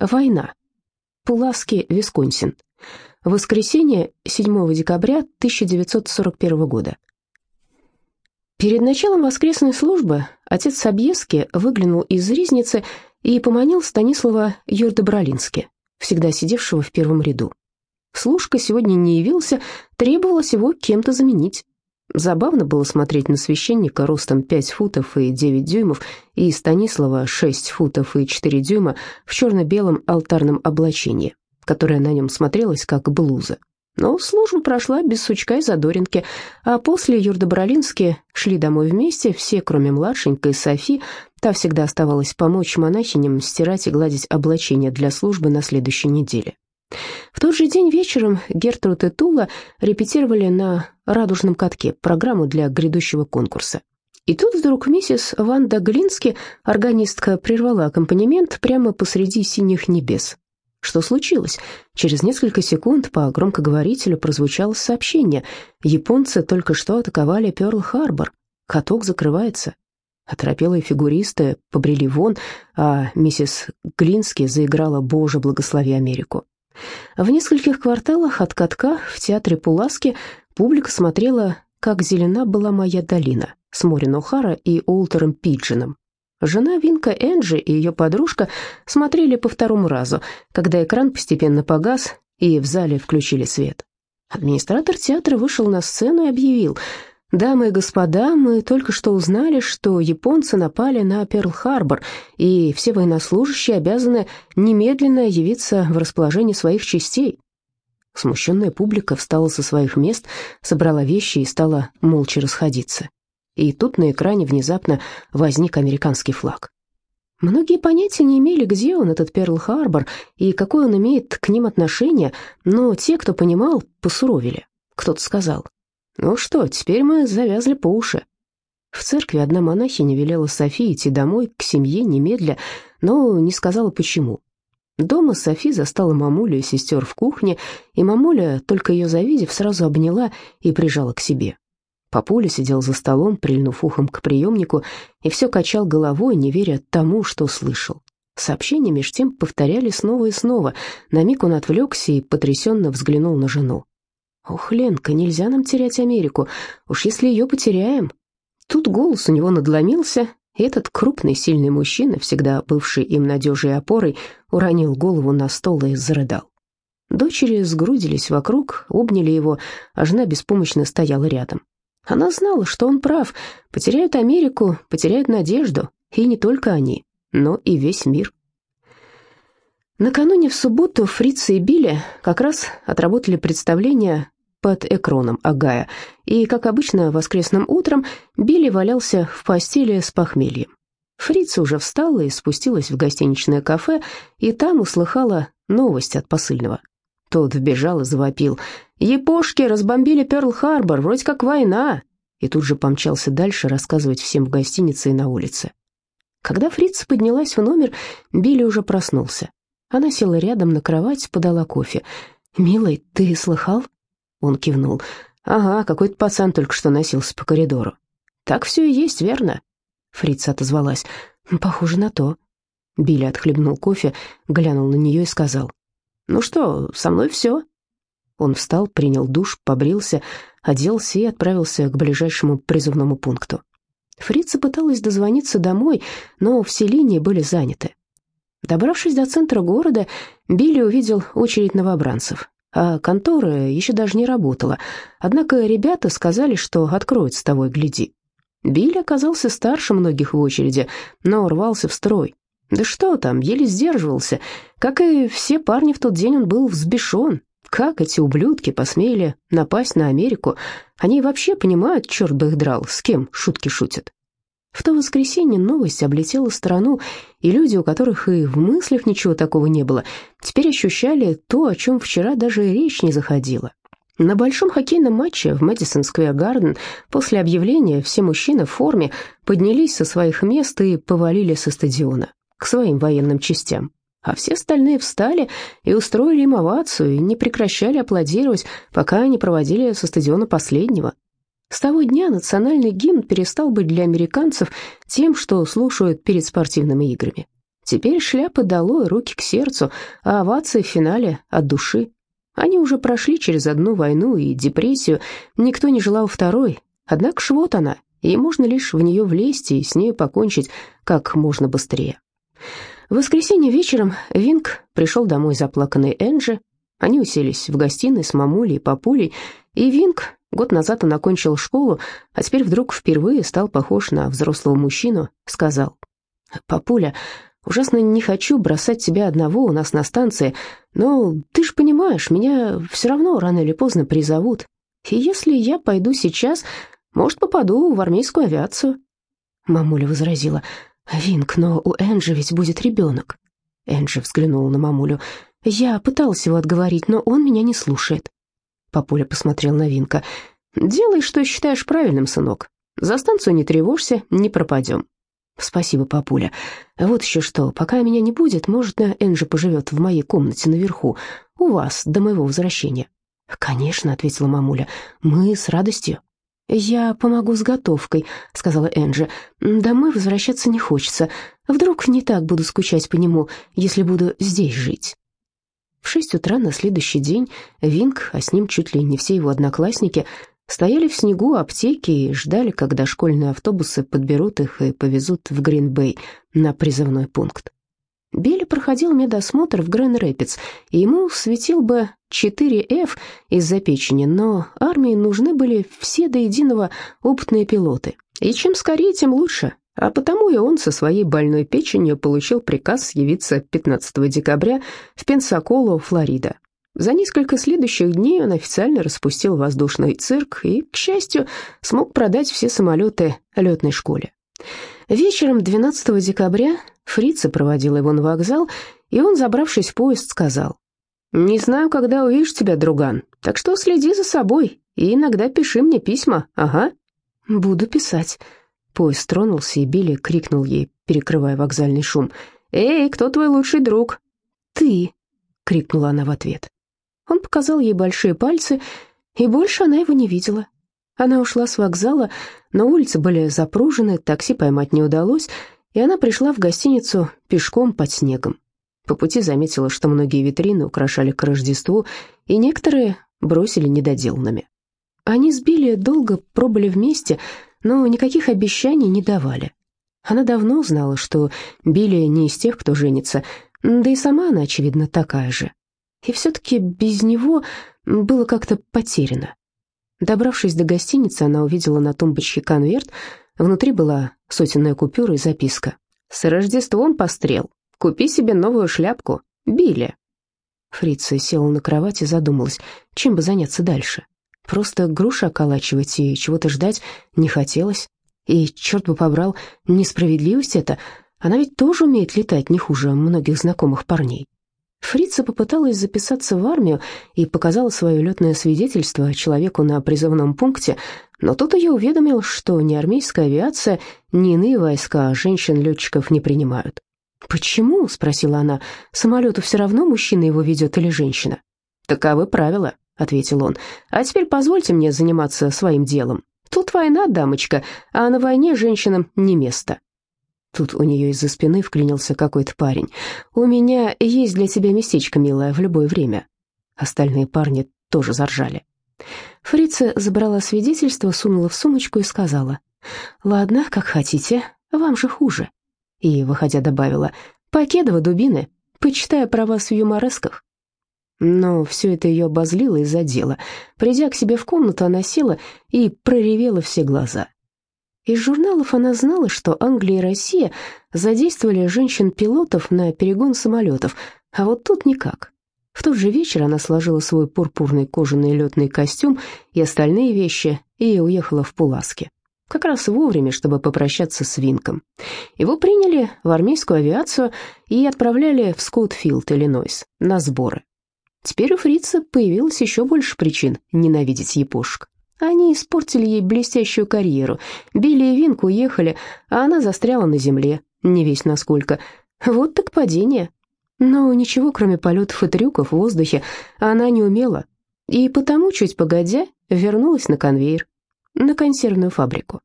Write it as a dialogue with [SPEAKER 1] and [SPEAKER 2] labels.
[SPEAKER 1] Война. Пуласки, Висконсин. Воскресенье, 7 декабря 1941 года. Перед началом воскресной службы отец Собьески выглянул из ризницы и поманил Станислава Юрдобролински, всегда сидевшего в первом ряду. Служка сегодня не явился, требовалось его кем-то заменить. Забавно было смотреть на священника ростом 5 футов и 9 дюймов и Станислава 6 футов и 4 дюйма в черно-белом алтарном облачении, которое на нем смотрелось как блуза. Но служба прошла без сучка и задоринки, а после Юрдобролински шли домой вместе, все, кроме младшенькой Софи, та всегда оставалась помочь монахиням стирать и гладить облачение для службы на следующей неделе. В тот же день вечером Гертруд и Тула репетировали на «Радужном катке» программу для грядущего конкурса. И тут вдруг миссис Ванда Глински, органистка, прервала аккомпанемент прямо посреди синих небес. Что случилось? Через несколько секунд по громкоговорителю прозвучало сообщение. Японцы только что атаковали Пёрл-Харбор. Каток закрывается. Оторопелые фигуристы побрели вон, а миссис Глински заиграла «Боже, благослови Америку». В нескольких кварталах от катка в театре Пуласки публика смотрела, как зелена была моя долина с Морин О'Хара и Уолтером Пиджином. Жена Винка Энджи и ее подружка смотрели по второму разу, когда экран постепенно погас и в зале включили свет. Администратор театра вышел на сцену и объявил – «Дамы и господа, мы только что узнали, что японцы напали на Перл-Харбор, и все военнослужащие обязаны немедленно явиться в расположение своих частей». Смущенная публика встала со своих мест, собрала вещи и стала молча расходиться. И тут на экране внезапно возник американский флаг. Многие понятия не имели, где он, этот Перл-Харбор, и какое он имеет к ним отношение, но те, кто понимал, посуровили. Кто-то сказал, «Ну что, теперь мы завязли по уши». В церкви одна монахиня велела Софии идти домой, к семье, немедля, но не сказала почему. Дома Софи застала мамулю и сестер в кухне, и мамуля, только ее завидев, сразу обняла и прижала к себе. Папуля сидел за столом, прильнув ухом к приемнику, и все качал головой, не веря тому, что слышал. Сообщения меж тем повторяли снова и снова. На миг он отвлекся и потрясенно взглянул на жену. «Ох, Ленка, нельзя нам терять Америку. Уж если ее потеряем...» Тут голос у него надломился, и этот крупный, сильный мужчина, всегда бывший им надежей и опорой, уронил голову на стол и зарыдал. Дочери сгрудились вокруг, обняли его, а жена беспомощно стояла рядом. Она знала, что он прав. Потеряют Америку, потеряют надежду. И не только они, но и весь мир. Накануне в субботу Фрица и Билли как раз отработали представление под экроном Агая, и, как обычно, воскресным утром Билли валялся в постели с похмельем. Фрица уже встала и спустилась в гостиничное кафе, и там услыхала новость от посыльного. Тот вбежал и завопил. «Япошки разбомбили Пёрл-Харбор, вроде как война!» И тут же помчался дальше рассказывать всем в гостинице и на улице. Когда Фрица поднялась в номер, Билли уже проснулся. Она села рядом на кровать, подала кофе. «Милый, ты слыхал?» Он кивнул. «Ага, какой-то пацан только что носился по коридору». «Так все и есть, верно?» Фрица отозвалась. «Похоже на то». Билли отхлебнул кофе, глянул на нее и сказал. «Ну что, со мной все?» Он встал, принял душ, побрился, оделся и отправился к ближайшему призывному пункту. Фрица пыталась дозвониться домой, но все линии были заняты. Добравшись до центра города, Билли увидел очередь новобранцев а контора еще даже не работала. Однако ребята сказали, что откроют с того гляди. Билли оказался старше многих в очереди, но рвался в строй. Да что там, еле сдерживался. Как и все парни в тот день он был взбешен. Как эти ублюдки посмели напасть на Америку? Они вообще понимают, черт бы их драл, с кем шутки шутят. В то воскресенье новость облетела страну, и люди, у которых и в мыслях ничего такого не было, теперь ощущали то, о чем вчера даже речь не заходила. На большом хоккейном матче в Мэдисон Сквер Гарден после объявления все мужчины в форме поднялись со своих мест и повалили со стадиона к своим военным частям. А все остальные встали и устроили им овацию, и не прекращали аплодировать, пока не проводили со стадиона последнего. С того дня национальный гимн перестал быть для американцев тем, что слушают перед спортивными играми. Теперь шляпы долой, руки к сердцу, а овации в финале от души. Они уже прошли через одну войну и депрессию, никто не желал второй. Однако ж вот она, и можно лишь в нее влезть и с ней покончить как можно быстрее. В воскресенье вечером Винг пришел домой заплаканный Энджи. Они уселись в гостиной с мамулей и папулей, и Винг, год назад он окончил школу, а теперь вдруг впервые стал похож на взрослого мужчину, сказал, «Папуля, ужасно не хочу бросать тебя одного у нас на станции, но ты же понимаешь, меня все равно рано или поздно призовут. И если я пойду сейчас, может, попаду в армейскую авиацию». Мамуля возразила, «Винг, но у Энджи ведь будет ребенок». Энджи взглянула на мамулю. «Я пыталась его отговорить, но он меня не слушает». Папуля посмотрел на Винка. «Делай, что считаешь правильным, сынок. За станцию не тревожься, не пропадем». «Спасибо, папуля. Вот еще что, пока меня не будет, может, Энджи поживет в моей комнате наверху, у вас, до моего возвращения». «Конечно», — ответила мамуля, — «мы с радостью». «Я помогу с готовкой», — сказала Энджи. «Домой возвращаться не хочется. Вдруг не так буду скучать по нему, если буду здесь жить». В шесть утра на следующий день Винг, а с ним чуть ли не все его одноклассники, стояли в снегу аптеки и ждали, когда школьные автобусы подберут их и повезут в Гринбей на призывной пункт. Билли проходил медосмотр в Грэн-Рэпидс, и ему светил бы 4F из-за печени, но армии нужны были все до единого опытные пилоты. И чем скорее, тем лучше. А потому и он со своей больной печенью получил приказ явиться 15 декабря в Пенсаколу, Флорида. За несколько следующих дней он официально распустил воздушный цирк и, к счастью, смог продать все самолеты летной школе. Вечером 12 декабря Фрица проводила его на вокзал, и он, забравшись в поезд, сказал, «Не знаю, когда увижу тебя, друган, так что следи за собой и иногда пиши мне письма, ага». «Буду писать». Поезд тронулся, и Билли крикнул ей, перекрывая вокзальный шум, «Эй, кто твой лучший друг?» «Ты!» — крикнула она в ответ. Он показал ей большие пальцы, и больше она его не видела. Она ушла с вокзала, но улицы были запружены, такси поймать не удалось, и она пришла в гостиницу пешком под снегом. По пути заметила, что многие витрины украшали к Рождеству, и некоторые бросили недоделанными. Они с Билли долго пробыли вместе, но никаких обещаний не давали. Она давно знала, что Билли не из тех, кто женится, да и сама она, очевидно, такая же. И все-таки без него было как-то потеряно. Добравшись до гостиницы, она увидела на тумбочке конверт. Внутри была сотенная купюра и записка. «С Рождеством пострел. Купи себе новую шляпку. Билли». Фрица села на кровать и задумалась, чем бы заняться дальше. Просто груши околачивать и чего-то ждать не хотелось. И, черт бы побрал, несправедливость это. Она ведь тоже умеет летать не хуже многих знакомых парней. Фрица попыталась записаться в армию и показала свое летное свидетельство человеку на призывном пункте, но тут ее уведомил, что ни армейская авиация, ни иные войска женщин-летчиков не принимают. «Почему?» — спросила она. «Самолету все равно, мужчина его ведет или женщина?» «Таковы правила», — ответил он. «А теперь позвольте мне заниматься своим делом. Тут война, дамочка, а на войне женщинам не место». Тут у нее из-за спины вклинился какой-то парень. «У меня есть для тебя местечко, милая, в любое время». Остальные парни тоже заржали. Фрица забрала свидетельство, сунула в сумочку и сказала, «Ладно, как хотите, вам же хуже». И, выходя, добавила, «Покедова, дубины, почитая про вас в юморесках». Но все это ее обозлило и задело. Придя к себе в комнату, она села и проревела все глаза. Из журналов она знала, что Англия и Россия задействовали женщин-пилотов на перегон самолетов, а вот тут никак. В тот же вечер она сложила свой пурпурный кожаный летный костюм и остальные вещи и уехала в Пуласки. Как раз вовремя, чтобы попрощаться с Винком. Его приняли в армейскую авиацию и отправляли в Скоутфилд, Иллинойс, на сборы. Теперь у фрица появилось еще больше причин ненавидеть япошек. Они испортили ей блестящую карьеру. Билли и Винк уехали, а она застряла на земле, не весь насколько. Вот так падение. Но ничего, кроме полетов и трюков в воздухе, она не умела. И потому, чуть погодя, вернулась на конвейер, на консервную фабрику.